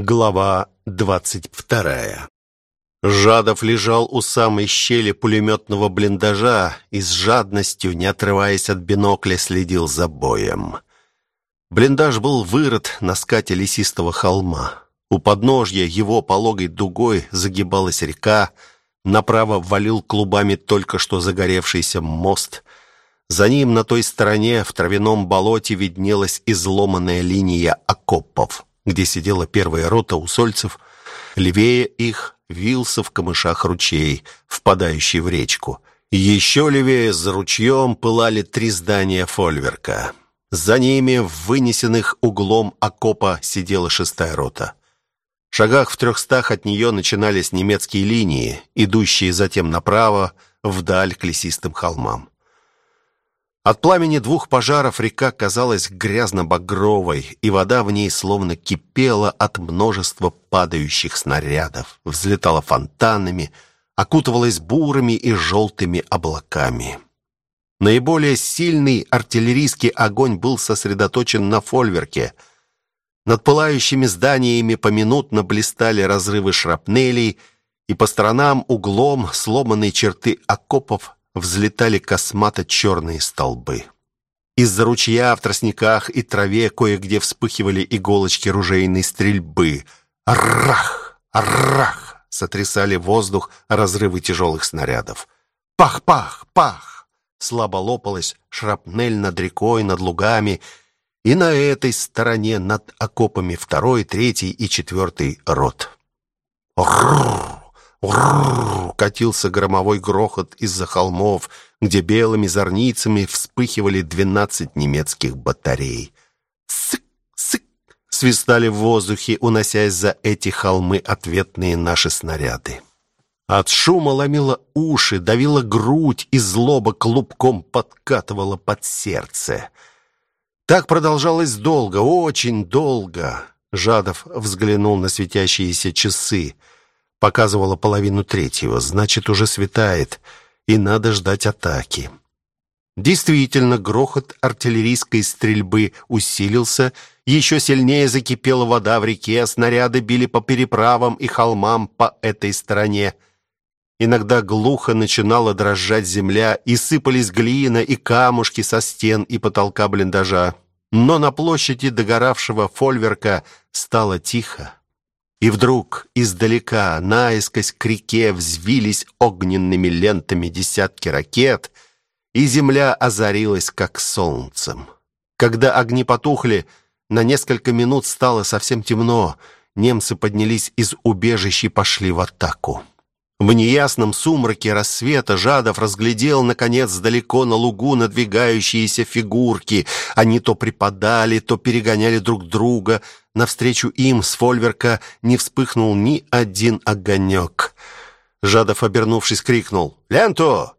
Глава двадцать вторая. Жадов лежал у самой щели пулеметного блиндажа и с жадностью, не отрываясь от бинокля, следил за боем. Блиндаж был вырыт на скате лесистого холма. У подножья его пологой дугой загибалась река, направо валил клубами только что загоревшийся мост. За ним на той стороне в травяном болоте виднелась изломанная линия окопов где сидела первая рота усольцев. Левее их вился в камышах ручей, впадающий в речку. Еще левее, за ручьем, пылали три здания фольверка. За ними, в вынесенных углом окопа, сидела шестая рота. В шагах в трехстах от нее начинались немецкие линии, идущие затем направо, вдаль к лесистым холмам. От пламени двух пожаров река казалась грязно-багровой, и вода в ней словно кипела от множества падающих снарядов, взлетала фонтанами, окутывалась бурыми и желтыми облаками. Наиболее сильный артиллерийский огонь был сосредоточен на фольверке. Над пылающими зданиями поминутно блистали разрывы шрапнелей, и по сторонам углом сломанные черты окопов взлетали космато-черные столбы. Из-за ручья в тростниках и траве кое-где вспыхивали иголочки ружейной стрельбы. Рах! Рах! Сотрясали воздух разрывы тяжелых снарядов. Пах-пах! Пах! Слабо лопалась шрапнель над рекой, над лугами, и на этой стороне над окопами второй, третий и четвертый рот. Рррр! Катился громовой грохот из-за холмов, где белыми зорницами вспыхивали двенадцать немецких батарей. Сык, сык, свистали в воздухе, уносясь за эти холмы ответные наши снаряды. От шума ломило уши, давило грудь, и злоба клубком подкатывала под сердце. Так продолжалось долго, очень долго. Жадов взглянул на светящиеся часы показывала половину третьего, значит, уже светает, и надо ждать атаки. Действительно, грохот артиллерийской стрельбы усилился, еще сильнее закипела вода в реке, снаряды били по переправам и холмам по этой стороне. Иногда глухо начинала дрожать земля, и сыпались глина и камушки со стен и потолка блиндажа. Но на площади догоравшего фольверка стало тихо. И вдруг издалека, наискось к реке, взвились огненными лентами десятки ракет, и земля озарилась, как солнцем. Когда огни потухли, на несколько минут стало совсем темно. Немцы поднялись из убежищ и пошли в атаку. В неясном сумраке рассвета Жадов разглядел, наконец, далеко на лугу надвигающиеся фигурки. Они то припадали, то перегоняли друг друга. Навстречу им с фольверка не вспыхнул ни один огонек. Жадов, обернувшись, крикнул «Ленту!»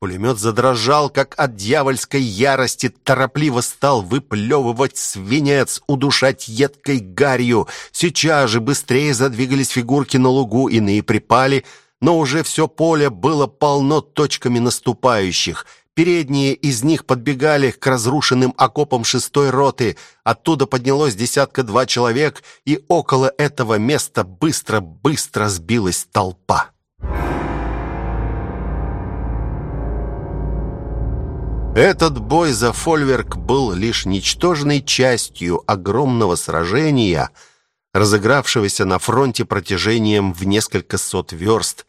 Пулемет задрожал, как от дьявольской ярости, торопливо стал выплевывать свинец, удушать едкой гарью. Сейчас же быстрее задвигались фигурки на лугу, иные припали, но уже все поле было полно точками наступающих. Передние из них подбегали к разрушенным окопам шестой роты. Оттуда поднялось десятка-два человек, и около этого места быстро-быстро сбилась толпа. Этот бой за фольверк был лишь ничтожной частью огромного сражения, разыгравшегося на фронте протяжением в несколько сот верст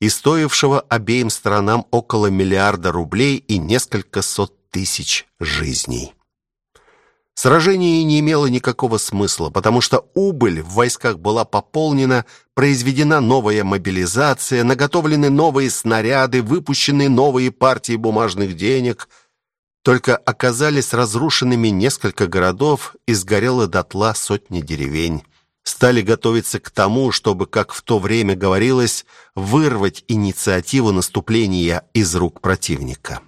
и стоившего обеим сторонам около миллиарда рублей и несколько сот тысяч жизней. Сражение не имело никакого смысла, потому что убыль в войсках была пополнена, произведена новая мобилизация, наготовлены новые снаряды, выпущены новые партии бумажных денег. Только оказались разрушенными несколько городов и сгорело дотла сотни деревень. Стали готовиться к тому, чтобы, как в то время говорилось, вырвать инициативу наступления из рук противника.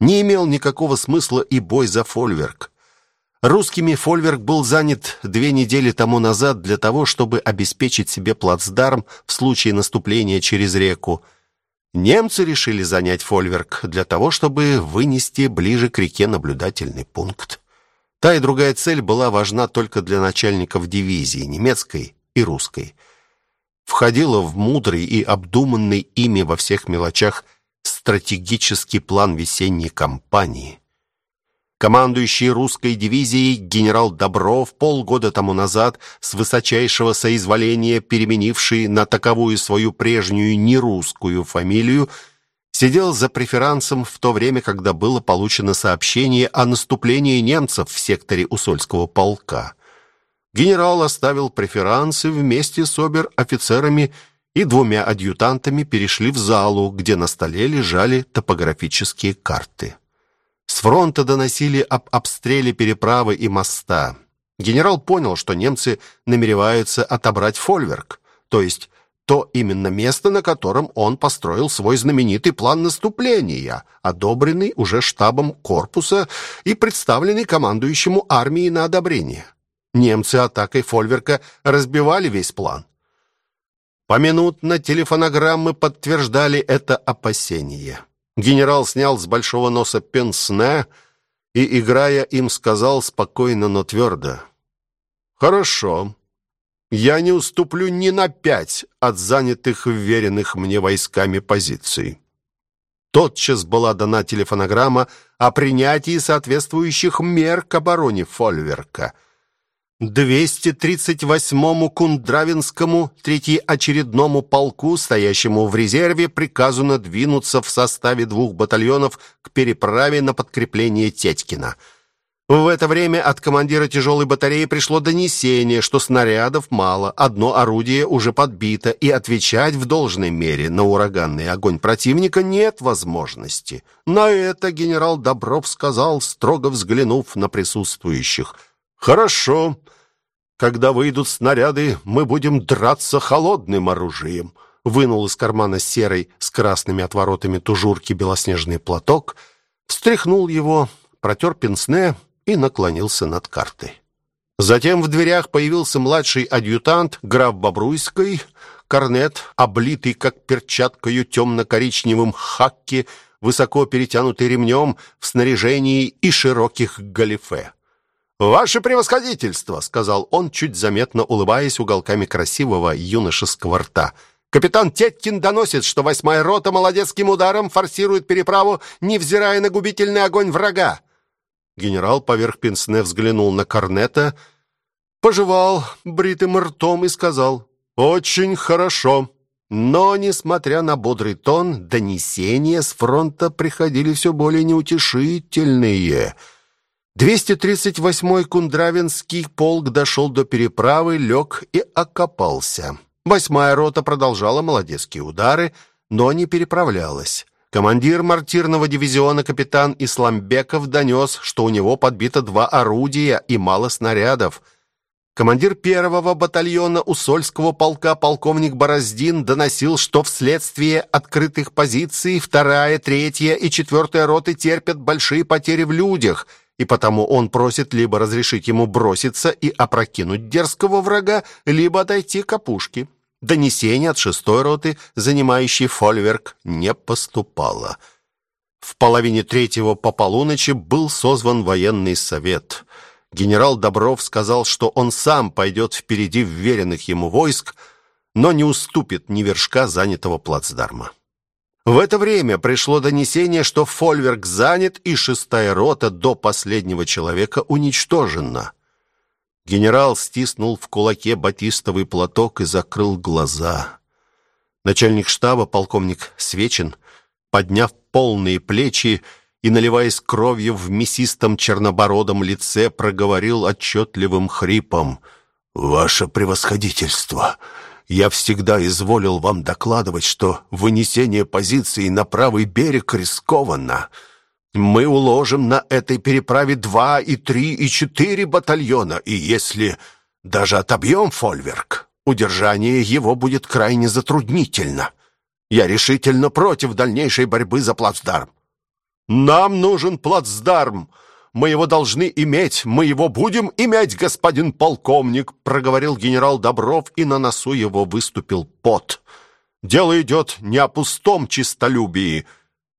Не имел никакого смысла и бой за фольверк. Русскими фольверк был занят две недели тому назад для того, чтобы обеспечить себе плацдарм в случае наступления через реку. Немцы решили занять фольверк для того, чтобы вынести ближе к реке наблюдательный пункт. Та и другая цель была важна только для начальников дивизии, немецкой и русской. Входила в мудрый и обдуманный ими во всех мелочах стратегический план весенней кампании. Командующий русской дивизией генерал Добров полгода тому назад с высочайшего соизволения переменивший на таковую свою прежнюю нерусскую фамилию сидел за преферансом в то время, когда было получено сообщение о наступлении немцев в секторе Усольского полка. Генерал оставил преферансы вместе с обер-офицерами и двумя адъютантами перешли в залу, где на столе лежали топографические карты. С фронта доносили об обстреле переправы и моста. Генерал понял, что немцы намереваются отобрать фольверк, то есть то именно место, на котором он построил свой знаменитый план наступления, одобренный уже штабом корпуса и представленный командующему армией на одобрение. Немцы атакой Фольверка разбивали весь план. Поминутно телефонограммы подтверждали это опасение. Генерал снял с большого носа пенсне и, играя им, сказал спокойно, но твердо. «Хорошо, я не уступлю ни на пять от занятых вверенных мне войсками позиций. Тотчас была дана телефонограмма о принятии соответствующих мер к обороне Фольверка. 238-му Кундравинскому третьеочередному полку, стоящему в резерве, приказано двинуться в составе двух батальонов к переправе на подкрепление Тетькина – в это время от командира тяжелой батареи пришло донесение, что снарядов мало, одно орудие уже подбито, и отвечать в должной мере на ураганный огонь противника нет возможности. На это генерал Добров сказал, строго взглянув на присутствующих. «Хорошо. Когда выйдут снаряды, мы будем драться холодным оружием». Вынул из кармана серой с красными отворотами тужурки белоснежный платок, встряхнул его, протер пенсне и наклонился над картой. Затем в дверях появился младший адъютант граф Бобруйский, корнет, облитый как перчаткою темно-коричневым хакки, высоко перетянутый ремнем в снаряжении и широких галифе. «Ваше превосходительство!» — сказал он, чуть заметно улыбаясь уголками красивого юношеского рта. «Капитан Теткин доносит, что восьмая рота молодецким ударом форсирует переправу, невзирая на губительный огонь врага. Генерал поверх пенсне взглянул на Корнета, пожевал бритым ртом и сказал «Очень хорошо». Но, несмотря на бодрый тон, донесения с фронта приходили все более неутешительные. 238-й Кундравинский полк дошел до переправы, лег и окопался. Восьмая рота продолжала молодецкие удары, но не переправлялась. Командир мортирного дивизиона капитан Исламбеков донес, что у него подбито два орудия и мало снарядов. Командир первого батальона Усольского полка полковник Бороздин доносил, что вследствие открытых позиций вторая, третья и четвертая роты терпят большие потери в людях, и потому он просит либо разрешить ему броситься и опрокинуть дерзкого врага, либо отойти к опушке. Донесения от шестой роты, занимающей фольверк, не поступало. В половине третьего по полуночи был созван военный совет. Генерал Добров сказал, что он сам пойдет впереди вверенных ему войск, но не уступит ни вершка занятого плацдарма. В это время пришло донесение, что фольверк занят и шестая рота до последнего человека уничтожена. Генерал стиснул в кулаке батистовый платок и закрыл глаза. Начальник штаба, полковник Свечин, подняв полные плечи и наливаясь кровью в мясистом чернобородом лице, проговорил отчетливым хрипом: "Ваше превосходительство, я всегда изволил вам докладывать, что вынесение позиции на правый берег рискованно. Мы уложим на этой переправе два и три и четыре батальона, и если даже отобьем фольверк, удержание его будет крайне затруднительно. Я решительно против дальнейшей борьбы за плацдарм. Нам нужен плацдарм. Мы его должны иметь, мы его будем иметь, господин полковник, проговорил генерал Добров, и на носу его выступил пот. Дело идет не о пустом чистолюбии,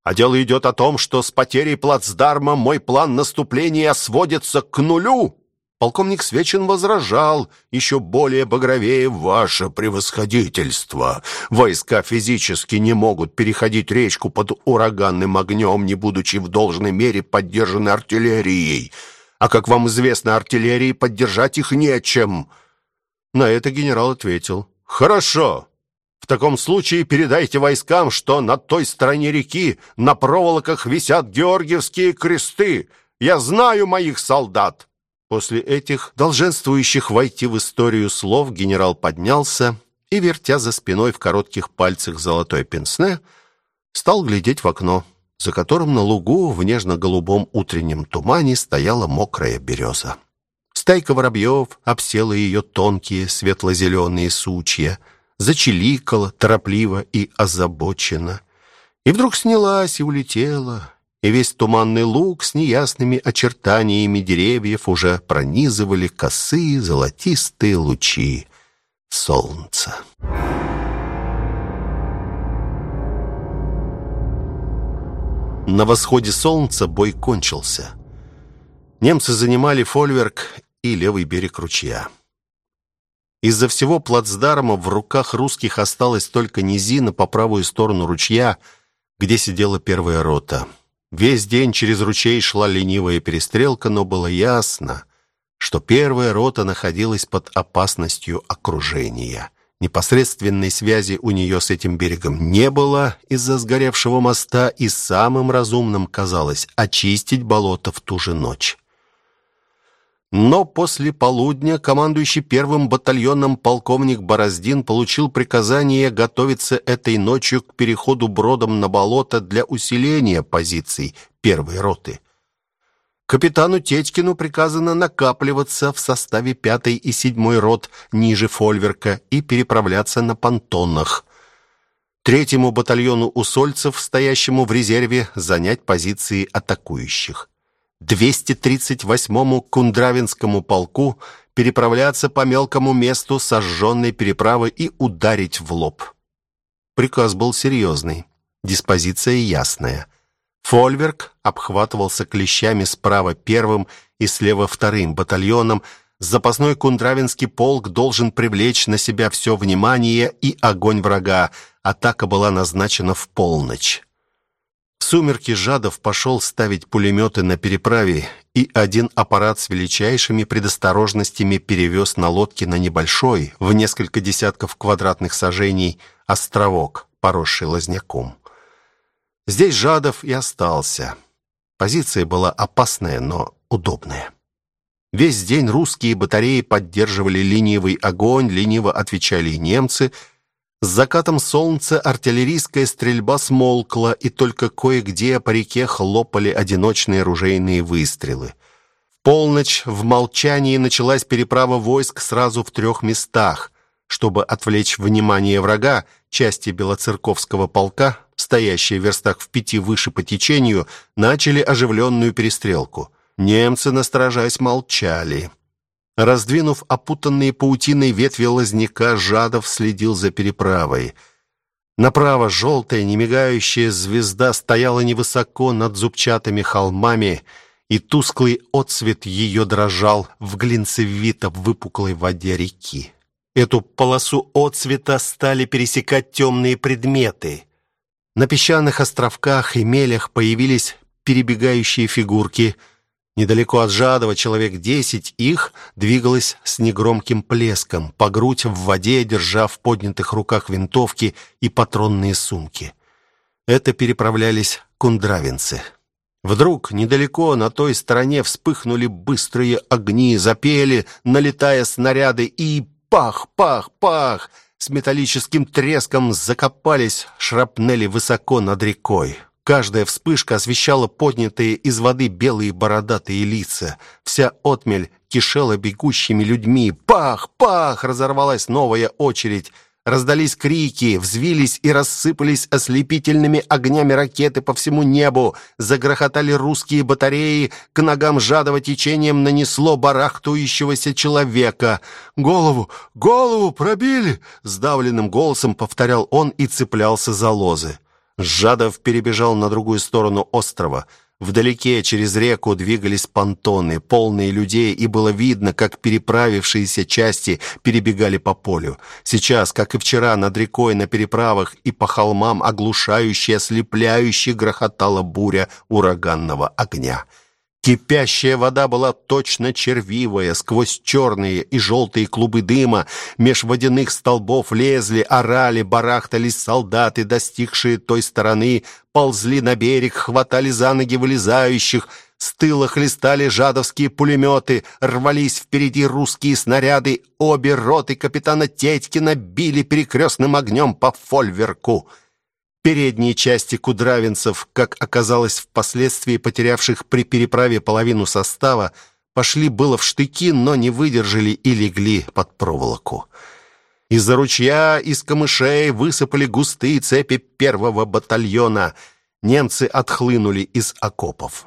А дело идет о том, что с потерей плацдарма мой план наступления сводится к нулю. Полковник Свечин возражал, еще более багровее «Ваше превосходительство! Войска физически не могут переходить речку под ураганным огнем, не будучи в должной мере поддержаны артиллерией. А, как вам известно, артиллерии поддержать их нечем». На это генерал ответил «Хорошо, в таком случае передайте войскам, что на той стороне реки на проволоках висят георгиевские кресты. Я знаю моих солдат. После этих долженствующих войти в историю слов генерал поднялся и, вертя за спиной в коротких пальцах золотой пенсне, стал глядеть в окно, за которым на лугу в нежно-голубом утреннем тумане стояла мокрая береза. Стайка воробьев обсела ее тонкие светло-зеленые сучья, зачеликала торопливо и озабоченно. И вдруг снялась и улетела, и весь туманный луг с неясными очертаниями деревьев уже пронизывали косые золотистые лучи солнца. На восходе солнца бой кончился. Немцы занимали фольверк и левый берег ручья. Из-за всего плацдарма в руках русских осталась только низина по правую сторону ручья, где сидела первая рота. Весь день через ручей шла ленивая перестрелка, но было ясно, что первая рота находилась под опасностью окружения. Непосредственной связи у нее с этим берегом не было из-за сгоревшего моста, и самым разумным казалось очистить болото в ту же ночь. Но после полудня командующий первым батальоном полковник Бороздин получил приказание готовиться этой ночью к переходу бродом на болото для усиления позиций первой роты. Капитану Течкину приказано накапливаться в составе пятой и седьмой рот ниже Фольверка и переправляться на понтонах. Третьему батальону усольцев, стоящему в резерве, занять позиции атакующих. 238-му Кундравинскому полку переправляться по мелкому месту сожженной переправы и ударить в лоб. Приказ был серьезный, диспозиция ясная. Фольверк обхватывался клещами справа первым и слева вторым батальоном. Запасной Кундравинский полк должен привлечь на себя все внимание и огонь врага. Атака была назначена в полночь. Сумерки Жадов пошел ставить пулеметы на переправе, и один аппарат с величайшими предосторожностями перевез на лодке на небольшой, в несколько десятков квадратных сажений, островок, поросший лозняком. Здесь Жадов и остался. Позиция была опасная, но удобная. Весь день русские батареи поддерживали ленивый огонь, лениво отвечали немцы – с закатом солнца артиллерийская стрельба смолкла, и только кое-где по реке хлопали одиночные ружейные выстрелы. В полночь в молчании началась переправа войск сразу в трех местах. Чтобы отвлечь внимание врага, части Белоцерковского полка, стоящие в верстах в пяти выше по течению, начали оживленную перестрелку. Немцы, насторожась, молчали. Раздвинув опутанные паутиной ветви лозняка, Жадов следил за переправой. Направо желтая, немигающая звезда стояла невысоко над зубчатыми холмами, и тусклый отсвет ее дрожал в глинцевито выпуклой воде реки. Эту полосу отсвета стали пересекать темные предметы. На песчаных островках и мелях появились перебегающие фигурки — Недалеко от Жадова человек десять их двигалось с негромким плеском, по грудь в воде, держа в поднятых руках винтовки и патронные сумки. Это переправлялись кундравинцы. Вдруг недалеко на той стороне вспыхнули быстрые огни, запели, налетая снаряды, и пах, пах, пах! С металлическим треском закопались шрапнели высоко над рекой. Каждая вспышка освещала поднятые из воды белые бородатые лица. Вся отмель кишела бегущими людьми. Пах! Пах! Разорвалась новая очередь. Раздались крики, взвились и рассыпались ослепительными огнями ракеты по всему небу. Загрохотали русские батареи, к ногам жадого течением нанесло барахтующегося человека. «Голову! Голову пробили!» Сдавленным голосом повторял он и цеплялся за лозы. Жадов перебежал на другую сторону острова – Вдалеке через реку двигались понтоны, полные людей, и было видно, как переправившиеся части перебегали по полю. Сейчас, как и вчера, над рекой на переправах и по холмам оглушающе, ослепляюще грохотала буря ураганного огня. Кипящая вода была точно червивая, сквозь черные и желтые клубы дыма. Меж водяных столбов лезли, орали, барахтались солдаты, достигшие той стороны, ползли на берег, хватали за ноги вылезающих, с тыла хлестали жадовские пулеметы, рвались впереди русские снаряды, обе роты капитана Тетькина били перекрестным огнем по фольверку. Передние части кудравинцев, как оказалось впоследствии потерявших при переправе половину состава, пошли было в штыки, но не выдержали и легли под проволоку. Из-за ручья, из камышей высыпали густые цепи первого батальона. Немцы отхлынули из окопов.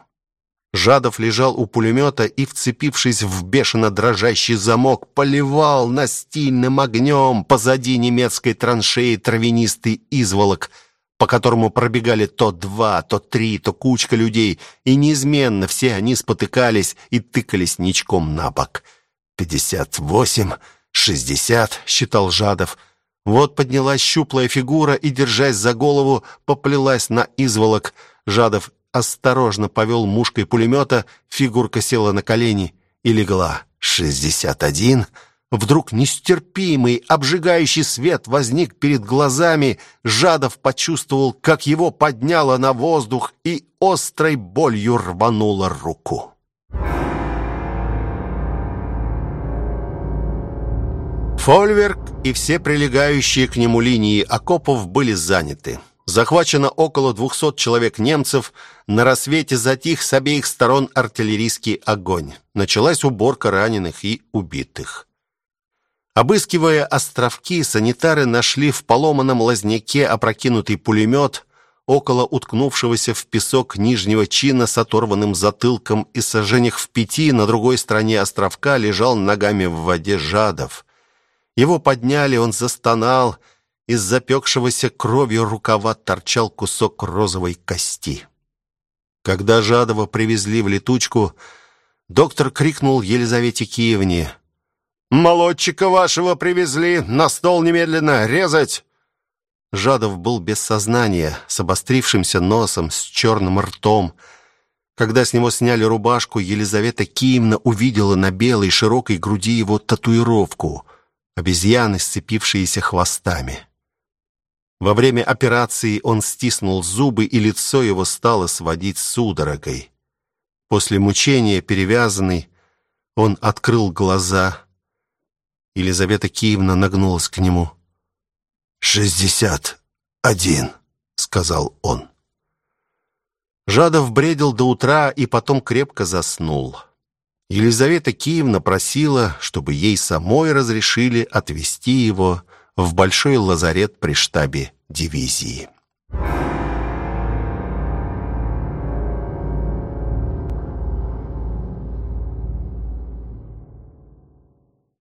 Жадов лежал у пулемета и, вцепившись в бешено дрожащий замок, поливал настильным огнем позади немецкой траншеи травянистый изволок — по которому пробегали то два, то три, то кучка людей, и неизменно все они спотыкались и тыкались ничком на бок. «Пятьдесят восемь, шестьдесят», — считал Жадов. Вот поднялась щуплая фигура и, держась за голову, поплелась на изволок. Жадов осторожно повел мушкой пулемета, фигурка села на колени и легла. «Шестьдесят один», Вдруг нестерпимый, обжигающий свет возник перед глазами. Жадов почувствовал, как его подняло на воздух и острой болью рвануло руку. Фольверк и все прилегающие к нему линии окопов были заняты. Захвачено около 200 человек немцев. На рассвете затих с обеих сторон артиллерийский огонь. Началась уборка раненых и убитых. Обыскивая островки, санитары нашли в поломанном лазняке опрокинутый пулемет, около уткнувшегося в песок нижнего чина с оторванным затылком и сожжениях в пяти на другой стороне островка лежал ногами в воде Жадов. Его подняли, он застонал, из запекшегося кровью рукава торчал кусок розовой кости. Когда Жадова привезли в летучку, доктор крикнул Елизавете Киевне Молодчика вашего привезли, на стол немедленно резать. Жадов был без сознания, с обострившимся носом, с черным ртом. Когда с него сняли рубашку, Елизавета Киевна увидела на белой широкой груди его татуировку обезьяны, сцепившиеся хвостами. Во время операции он стиснул зубы, и лицо его стало сводить судорогой. После мучения, перевязанный, он открыл глаза Елизавета Киевна нагнулась к нему. «Шестьдесят один», — сказал он. Жадов бредил до утра и потом крепко заснул. Елизавета Киевна просила, чтобы ей самой разрешили отвезти его в большой лазарет при штабе дивизии.